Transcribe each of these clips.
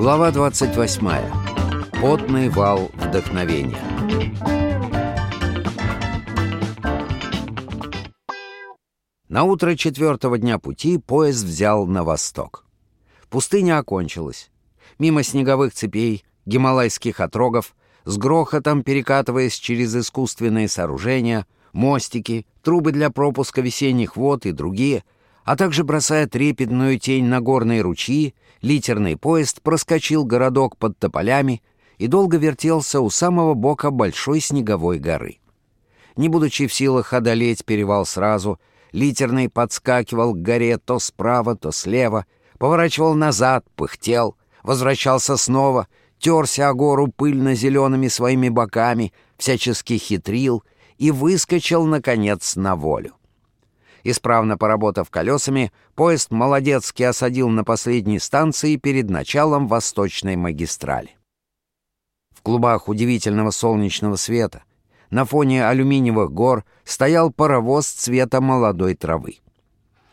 Глава 28. Потный вал вдохновения. На утро четвертого дня пути поезд взял на восток. Пустыня окончилась. Мимо снеговых цепей, гималайских отрогов, с грохотом перекатываясь через искусственные сооружения, мостики, трубы для пропуска весенних вод и другие, а также бросая трепетную тень на горные ручьи, литерный поезд проскочил городок под тополями и долго вертелся у самого бока большой снеговой горы. Не будучи в силах одолеть перевал сразу, литерный подскакивал к горе то справа, то слева, поворачивал назад, пыхтел, возвращался снова, терся о гору пыльно-зелеными своими боками, всячески хитрил и выскочил, наконец, на волю. Исправно поработав колесами, поезд молодецки осадил на последней станции перед началом Восточной магистрали. В клубах удивительного солнечного света на фоне алюминиевых гор стоял паровоз цвета молодой травы.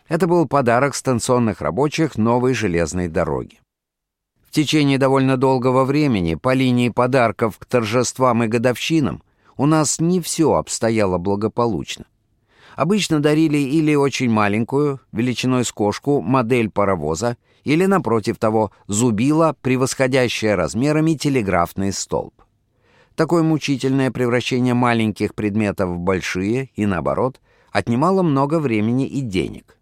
Это был подарок станционных рабочих новой железной дороги. В течение довольно долгого времени по линии подарков к торжествам и годовщинам у нас не все обстояло благополучно. Обычно дарили или очень маленькую, величиной с кошку, модель паровоза, или, напротив того, зубила, превосходящая размерами телеграфный столб. Такое мучительное превращение маленьких предметов в большие и, наоборот, отнимало много времени и денег.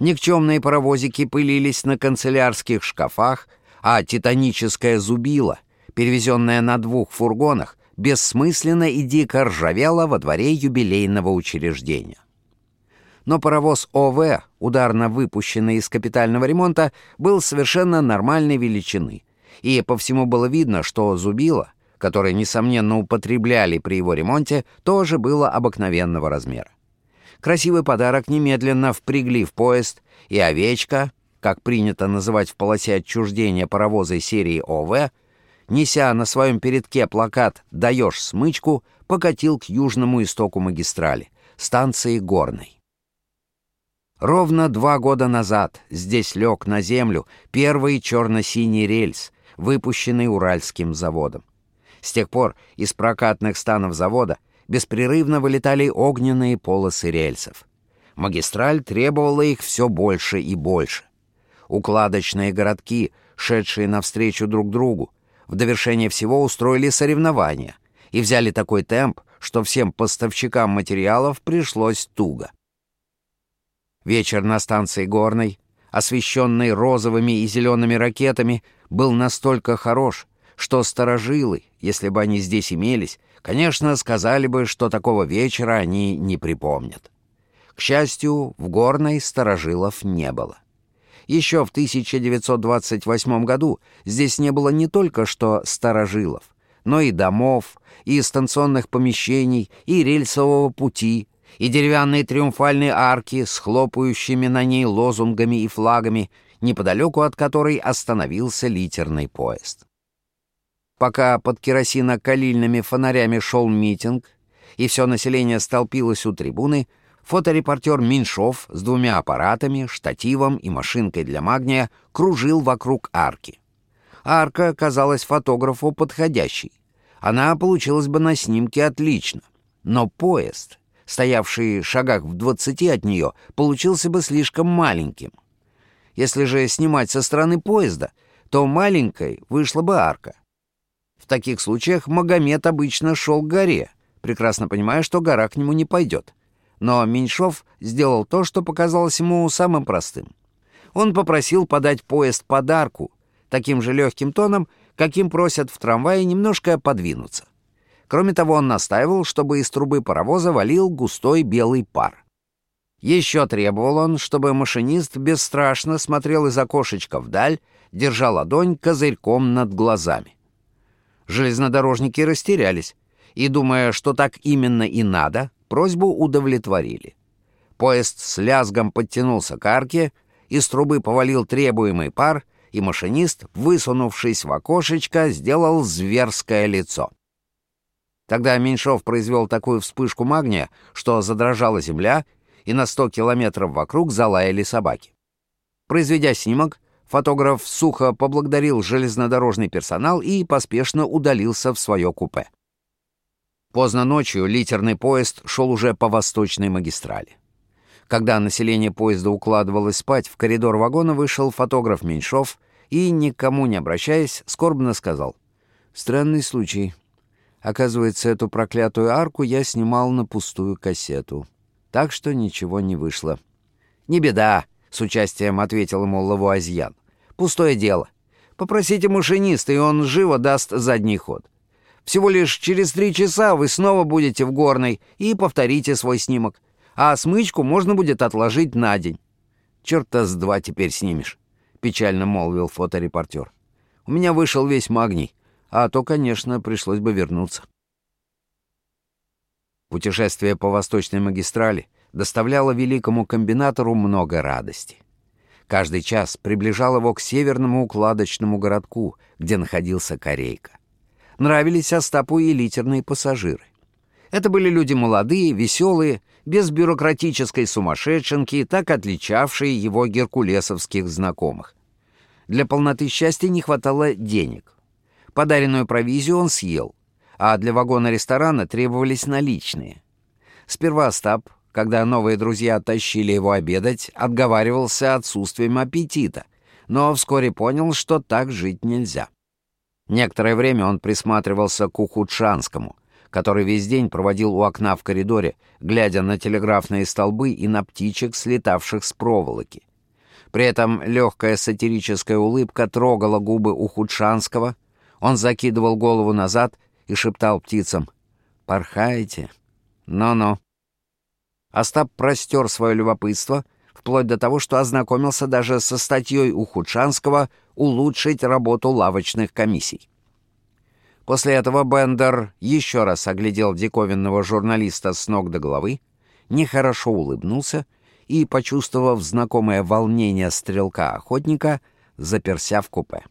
Никчемные паровозики пылились на канцелярских шкафах, а титаническая зубила, перевезенная на двух фургонах, бессмысленно и дико ржавела во дворе юбилейного учреждения но паровоз ОВ, ударно выпущенный из капитального ремонта, был совершенно нормальной величины, и по всему было видно, что зубило, которое, несомненно, употребляли при его ремонте, тоже было обыкновенного размера. Красивый подарок немедленно впрягли в поезд, и овечка, как принято называть в полосе отчуждения паровоза серии ОВ, неся на своем передке плакат «Даешь смычку», покатил к южному истоку магистрали, станции Горной. Ровно два года назад здесь лег на землю первый черно-синий рельс, выпущенный Уральским заводом. С тех пор из прокатных станов завода беспрерывно вылетали огненные полосы рельсов. Магистраль требовала их все больше и больше. Укладочные городки, шедшие навстречу друг другу, в довершение всего устроили соревнования и взяли такой темп, что всем поставщикам материалов пришлось туго. Вечер на станции Горной, освещенный розовыми и зелеными ракетами, был настолько хорош, что сторожилы, если бы они здесь имелись, конечно, сказали бы, что такого вечера они не припомнят. К счастью, в Горной сторожилов не было. Еще в 1928 году здесь не было не только что сторожилов, но и домов, и станционных помещений, и рельсового пути, и деревянные триумфальные арки с хлопающими на ней лозунгами и флагами, неподалеку от которой остановился литерный поезд. Пока под керосинокалильными фонарями шел митинг, и все население столпилось у трибуны, фоторепортер Меньшов с двумя аппаратами, штативом и машинкой для магния кружил вокруг арки. Арка казалась фотографу подходящей. Она получилась бы на снимке отлично. Но поезд — стоявший в шагах в двадцати от нее, получился бы слишком маленьким. Если же снимать со стороны поезда, то маленькой вышла бы арка. В таких случаях Магомед обычно шел к горе, прекрасно понимая, что гора к нему не пойдет. Но Меньшов сделал то, что показалось ему самым простым. Он попросил подать поезд подарку, таким же легким тоном, каким просят в трамвае немножко подвинуться. Кроме того, он настаивал, чтобы из трубы паровоза валил густой белый пар. Еще требовал он, чтобы машинист бесстрашно смотрел из окошечка вдаль, держа ладонь козырьком над глазами. Железнодорожники растерялись и, думая, что так именно и надо, просьбу удовлетворили. Поезд с лязгом подтянулся к арке, из трубы повалил требуемый пар, и машинист, высунувшись в окошечко, сделал зверское лицо. Тогда Меньшов произвел такую вспышку магния, что задрожала земля, и на сто километров вокруг залаяли собаки. Произведя снимок, Фотограф сухо поблагодарил железнодорожный персонал и поспешно удалился в свое купе. Поздно ночью литерный поезд шел уже по восточной магистрали. Когда население поезда укладывалось спать, в коридор вагона вышел фотограф Меньшов и, никому не обращаясь, скорбно сказал. «Странный случай. Оказывается, эту проклятую арку я снимал на пустую кассету. Так что ничего не вышло». «Не беда», — с участием ответил ему Лавуазьян. Пустое дело. Попросите машиниста, и он живо даст задний ход. Всего лишь через три часа вы снова будете в горной и повторите свой снимок. А смычку можно будет отложить на день. Черта с два теперь снимешь, печально молвил фоторепортер. У меня вышел весь магний, а то, конечно, пришлось бы вернуться. Путешествие по восточной магистрали доставляло великому комбинатору много радости. Каждый час приближал его к северному укладочному городку, где находился Корейка. Нравились Остапу и литерные пассажиры. Это были люди молодые, веселые, без бюрократической сумасшедшенки, так отличавшие его геркулесовских знакомых. Для полноты счастья не хватало денег. Подаренную провизию он съел, а для вагона ресторана требовались наличные. Сперва Остап когда новые друзья тащили его обедать, отговаривался отсутствием аппетита, но вскоре понял, что так жить нельзя. Некоторое время он присматривался к Ухудшанскому, который весь день проводил у окна в коридоре, глядя на телеграфные столбы и на птичек, слетавших с проволоки. При этом легкая сатирическая улыбка трогала губы Ухудшанского, он закидывал голову назад и шептал птицам «Порхайте, но-но». Остап простер свое любопытство, вплоть до того, что ознакомился даже со статьей Ухудшанского «Улучшить работу лавочных комиссий». После этого Бендер еще раз оглядел диковинного журналиста с ног до головы, нехорошо улыбнулся и, почувствовав знакомое волнение стрелка-охотника, заперся в купе.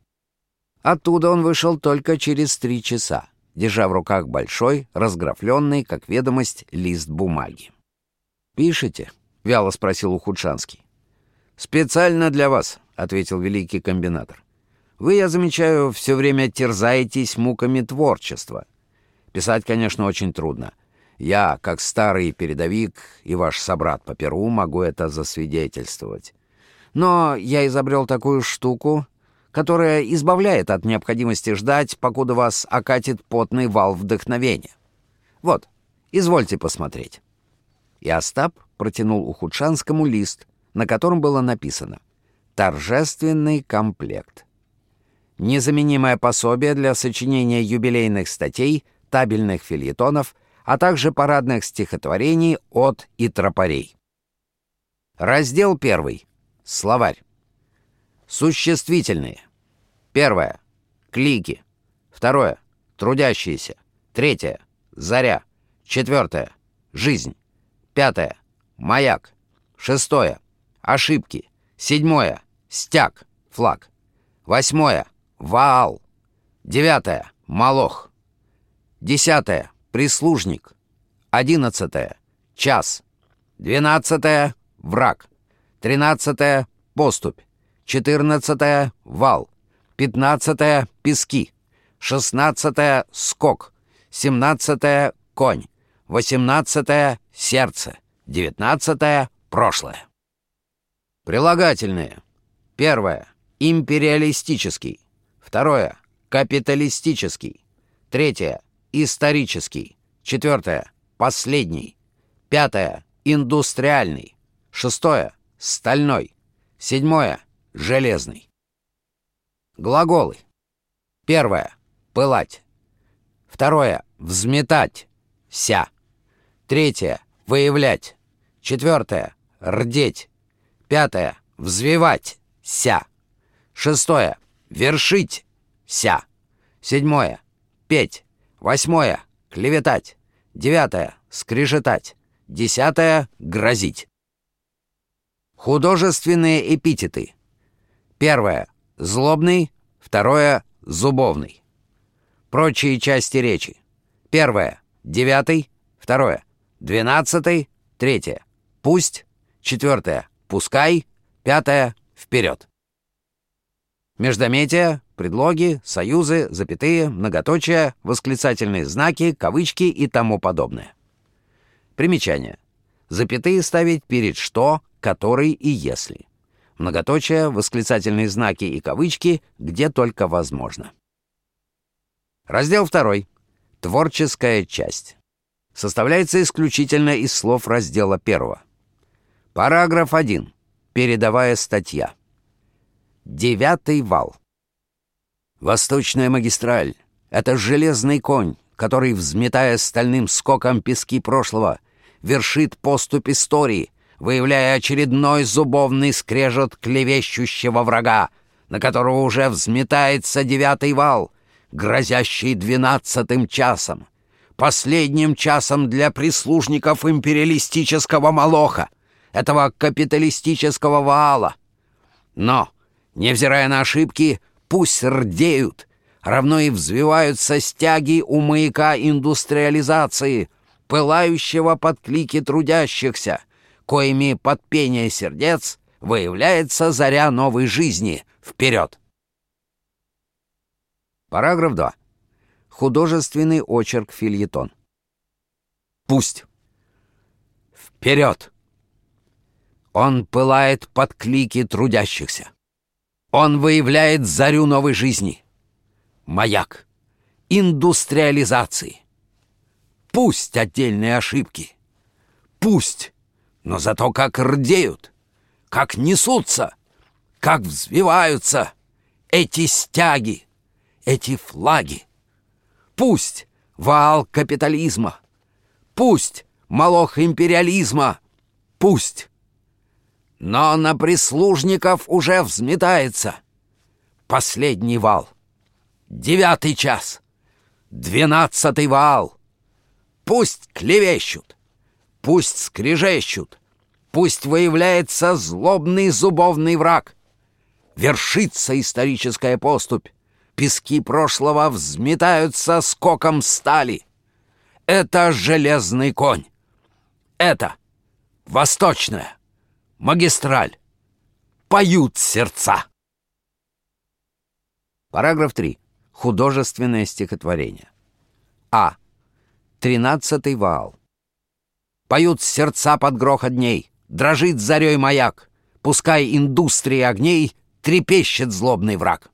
Оттуда он вышел только через три часа, держа в руках большой, разграфленный, как ведомость, лист бумаги. «Пишете?» — вяло спросил Ухудшанский. «Специально для вас», — ответил великий комбинатор. «Вы, я замечаю, все время терзаетесь муками творчества. Писать, конечно, очень трудно. Я, как старый передовик и ваш собрат по Перу, могу это засвидетельствовать. Но я изобрел такую штуку, которая избавляет от необходимости ждать, покуда вас окатит потный вал вдохновения. Вот, извольте посмотреть» и Остап протянул Ухудшанскому лист, на котором было написано «Торжественный комплект». Незаменимое пособие для сочинения юбилейных статей, табельных фильетонов, а также парадных стихотворений от и тропарей. Раздел первый. Словарь. Существительные. Первое. Клики. Второе. Трудящиеся. Третье. Заря. Четвертое. Жизнь. Пятое. Маяк. Шестое. Ошибки. Седьмое. Стяг. Флаг. Восьмое. Ваал. Девятое. Молох. Десятое. Прислужник. Одиннадцатое. Час. Двенадцатое. Враг. Тринадцатое. Поступь. Четырнадцатое. Вал. Пятнадцатое. Пески. Шестнадцатое. Скок. Семнадцатое. Конь. Восемнадцатое — сердце. Девятнадцатое — прошлое. Прилагательные. Первое — империалистический. Второе — капиталистический. Третье — исторический. Четвертое — последний. Пятое — индустриальный. Шестое — стальной. Седьмое — железный. Глаголы. Первое — пылать. Второе — взметать. Ся. Третье — выявлять. Четвертое — рдеть. Пятое — взвивать. Ся. Шестое — вершить. Ся. Седьмое — петь. Восьмое — клеветать. Девятое — скрежетать. Десятое — грозить. Художественные эпитеты. Первое — злобный. Второе — зубовный. Прочие части речи. Первое — девятый. Второе — Двенадцатый, третье. Пусть. Четвертое. Пускай. Пятое. Вперед. Междометия, предлоги, союзы, запятые, многоточия, восклицательные знаки, кавычки и тому подобное. Примечание. Запятые ставить перед «что», «который» и «если». Многоточия, восклицательные знаки и кавычки, где только возможно. Раздел 2. Творческая часть. Составляется исключительно из слов раздела 1. Параграф 1. Передовая статья. Девятый вал. Восточная магистраль — это железный конь, который, взметая стальным скоком пески прошлого, вершит поступь истории, выявляя очередной зубовный скрежет клевещущего врага, на которого уже взметается девятый вал, грозящий двенадцатым часом, последним часом для прислужников империалистического молоха, этого капиталистического вала. Но Невзирая на ошибки, пусть рдеют, равно и взвиваются стяги у маяка индустриализации, пылающего под клики трудящихся, коими под пение сердец выявляется заря новой жизни. Вперед! Параграф 2. Художественный очерк фильетон. Пусть. Вперед! Он пылает под клики трудящихся. Он выявляет зарю новой жизни. Маяк. Индустриализации. Пусть отдельные ошибки. Пусть. Но зато как рдеют, как несутся, как взвиваются эти стяги, эти флаги. Пусть вал капитализма. Пусть молох империализма. Пусть но на прислужников уже взметается. Последний вал. Девятый час. Двенадцатый вал. Пусть клевещут, пусть скрежещут, пусть выявляется злобный зубовный враг. Вершится историческая поступь. Пески прошлого взметаются скоком стали. Это железный конь. Это восточная магистраль. Поют сердца. Параграф 3. Художественное стихотворение. А. Тринадцатый вал. Поют сердца под грохот дней, дрожит зарей маяк, пускай индустрии огней трепещет злобный враг.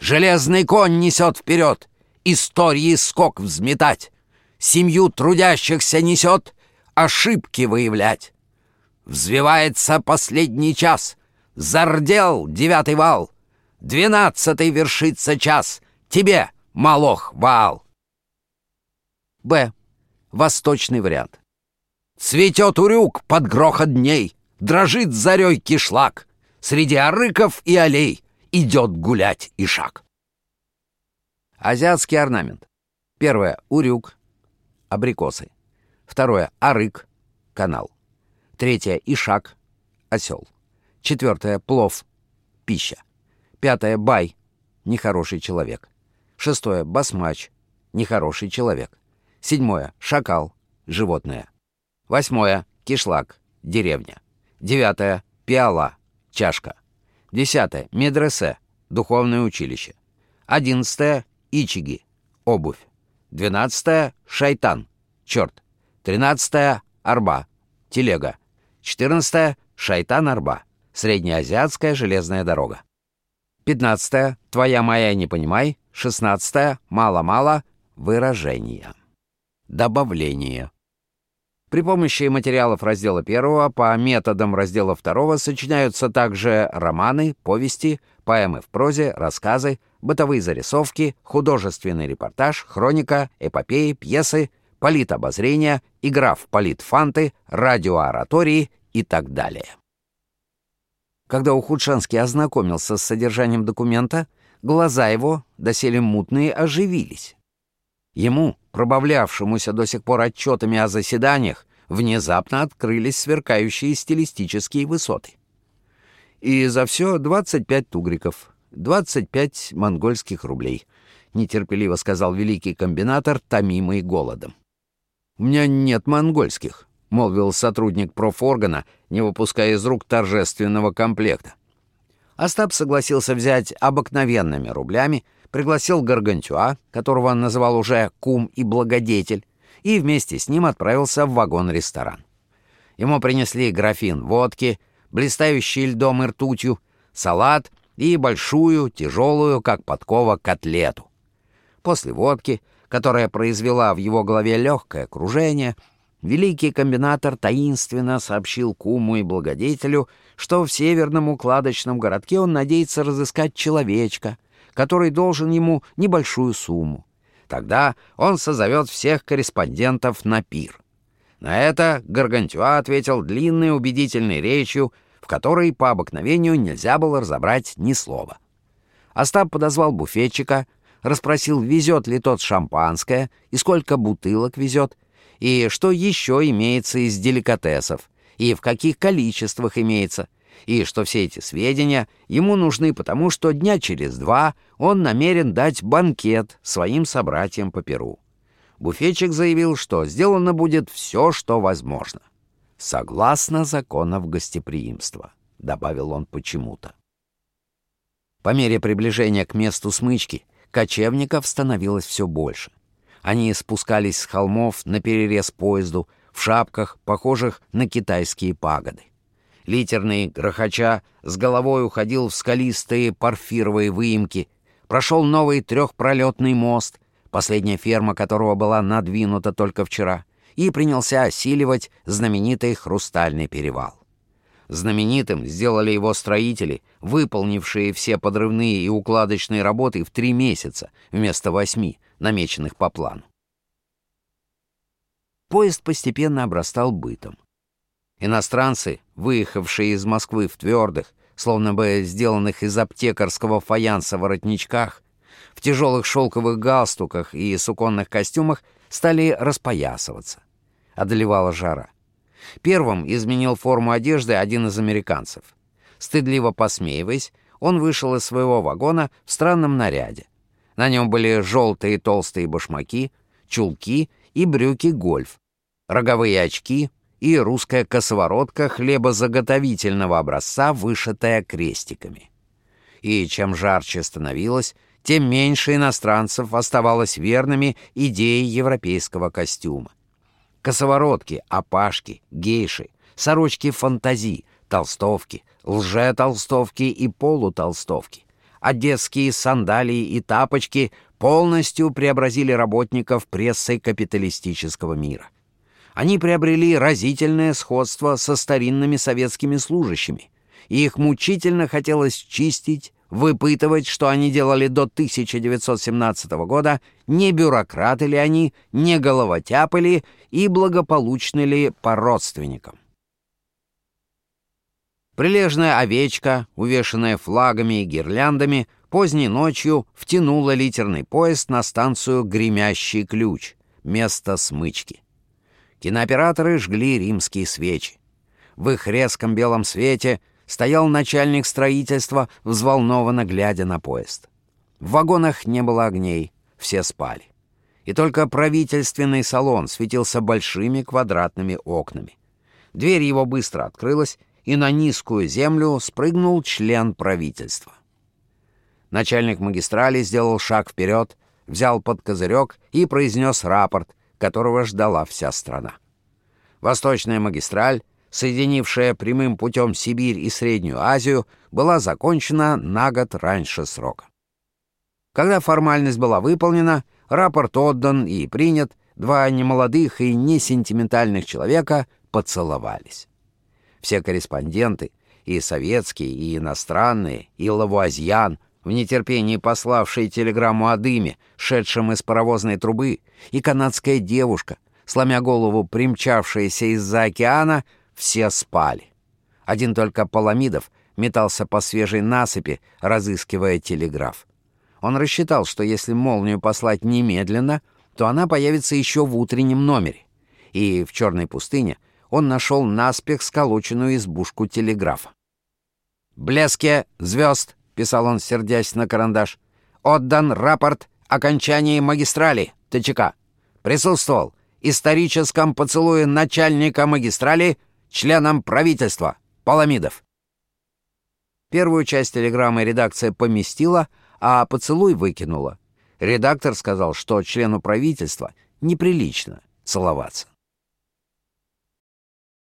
Железный конь несет вперед, истории скок взметать, семью трудящихся несет ошибки выявлять. Взвивается последний час. Зардел девятый вал. Двенадцатый вершится час. Тебе, Малох, вал. Б. Восточный вариант. Цветет урюк под грохот дней. Дрожит зарей кишлак. Среди арыков и аллей идет гулять и шаг. Азиатский орнамент. Первое — урюк, абрикосы. Второе — арык, канал. Третье — ишак, осел. Четвертое — плов, пища. Пятое — бай, нехороший человек. Шестое — басмач, нехороший человек. Седьмое — шакал, животное. Восьмое — кишлак, деревня. Девятое — пиала, чашка. Десятое — медресе, духовное училище. Одиннадцатое — ичиги, обувь. Двенадцатое — шайтан, черт. Тринадцатое — арба, телега. 14. Шайтан-Арба. Среднеазиатская железная дорога. 15. Твоя моя не понимай. 16. Мало-мало. Выражение. Добавление. При помощи материалов раздела 1 по методам раздела 2 сочиняются также романы, повести, поэмы в прозе, рассказы, бытовые зарисовки, художественный репортаж, хроника, эпопеи, пьесы, политобозрение, игра в политфанты, радиооратории и так далее. Когда Ухудшанский ознакомился с содержанием документа, глаза его, доселе мутные, оживились. Ему, пробавлявшемуся до сих пор отчетами о заседаниях, внезапно открылись сверкающие стилистические высоты. И за все 25 тугриков, 25 монгольских рублей, нетерпеливо сказал великий комбинатор, томимый голодом. «У меня нет монгольских», — молвил сотрудник профоргана, не выпуская из рук торжественного комплекта. Остап согласился взять обыкновенными рублями, пригласил Гаргантюа, которого он называл уже кум и благодетель, и вместе с ним отправился в вагон-ресторан. Ему принесли графин водки, блистающий льдом и ртутью, салат и большую, тяжелую, как подкова, котлету. После водки, которая произвела в его голове легкое кружение, великий комбинатор таинственно сообщил куму и благодетелю, что в северном укладочном городке он надеется разыскать человечка, который должен ему небольшую сумму. Тогда он созовет всех корреспондентов на пир. На это Гаргантюа ответил длинной убедительной речью, в которой по обыкновению нельзя было разобрать ни слова. Остап подозвал буфетчика, расспросил, везет ли тот шампанское и сколько бутылок везет, и что еще имеется из деликатесов, и в каких количествах имеется, и что все эти сведения ему нужны потому, что дня через два он намерен дать банкет своим собратьям по Перу. Буфетчик заявил, что сделано будет все, что возможно. «Согласно законов гостеприимства», — добавил он почему-то. По мере приближения к месту смычки кочевников становилось все больше. Они спускались с холмов на перерез поезду в шапках, похожих на китайские пагоды. Литерный грохоча с головой уходил в скалистые порфировые выемки, прошел новый трехпролетный мост — последняя ферма которого была надвинута только вчера, и принялся осиливать знаменитый Хрустальный перевал. Знаменитым сделали его строители, выполнившие все подрывные и укладочные работы в три месяца вместо восьми, намеченных по плану. Поезд постепенно обрастал бытом. Иностранцы, выехавшие из Москвы в твердых, словно бы сделанных из аптекарского фаянса воротничках, в тяжелых шелковых галстуках и суконных костюмах стали распоясываться. Одолевала жара. Первым изменил форму одежды один из американцев. Стыдливо посмеиваясь, он вышел из своего вагона в странном наряде. На нем были желтые толстые башмаки, чулки и брюки-гольф, роговые очки и русская косоворотка хлебозаготовительного образца, вышитая крестиками. И чем жарче становилось, тем меньше иностранцев оставалось верными идее европейского костюма. Косоворотки, опашки, гейши, сорочки фантази, толстовки, лже-толстовки и полутолстовки, одесские сандалии и тапочки полностью преобразили работников прессы капиталистического мира. Они приобрели разительное сходство со старинными советскими служащими, и их мучительно хотелось чистить, выпытывать, что они делали до 1917 года, не бюрократы ли они, не головотяпы ли и благополучны ли по родственникам. Прилежная овечка, увешанная флагами и гирляндами, поздней ночью втянула литерный поезд на станцию «Гремящий ключ», место смычки. Кинооператоры жгли римские свечи. В их резком белом свете — стоял начальник строительства, взволнованно глядя на поезд. В вагонах не было огней, все спали. И только правительственный салон светился большими квадратными окнами. Дверь его быстро открылась, и на низкую землю спрыгнул член правительства. Начальник магистрали сделал шаг вперед, взял под козырек и произнес рапорт, которого ждала вся страна. Восточная магистраль соединившая прямым путем Сибирь и Среднюю Азию, была закончена на год раньше срока. Когда формальность была выполнена, рапорт отдан и принят, два немолодых и несентиментальных человека поцеловались. Все корреспонденты, и советские, и иностранные, и Лавуазьян, в нетерпении пославшие телеграмму о дыме, шедшем из паровозной трубы, и канадская девушка, сломя голову примчавшаяся из-за океана, все спали. Один только Паламидов метался по свежей насыпи, разыскивая телеграф. Он рассчитал, что если молнию послать немедленно, то она появится еще в утреннем номере. И в черной пустыне он нашел наспех сколоченную избушку телеграфа. «Блеске звезд», — писал он, сердясь на карандаш, — «отдан рапорт окончании магистрали ТЧК. Присутствовал историческом поцелуе начальника магистрали членом правительства, Паламидов. Первую часть телеграммы редакция поместила, а поцелуй выкинула. Редактор сказал, что члену правительства неприлично целоваться.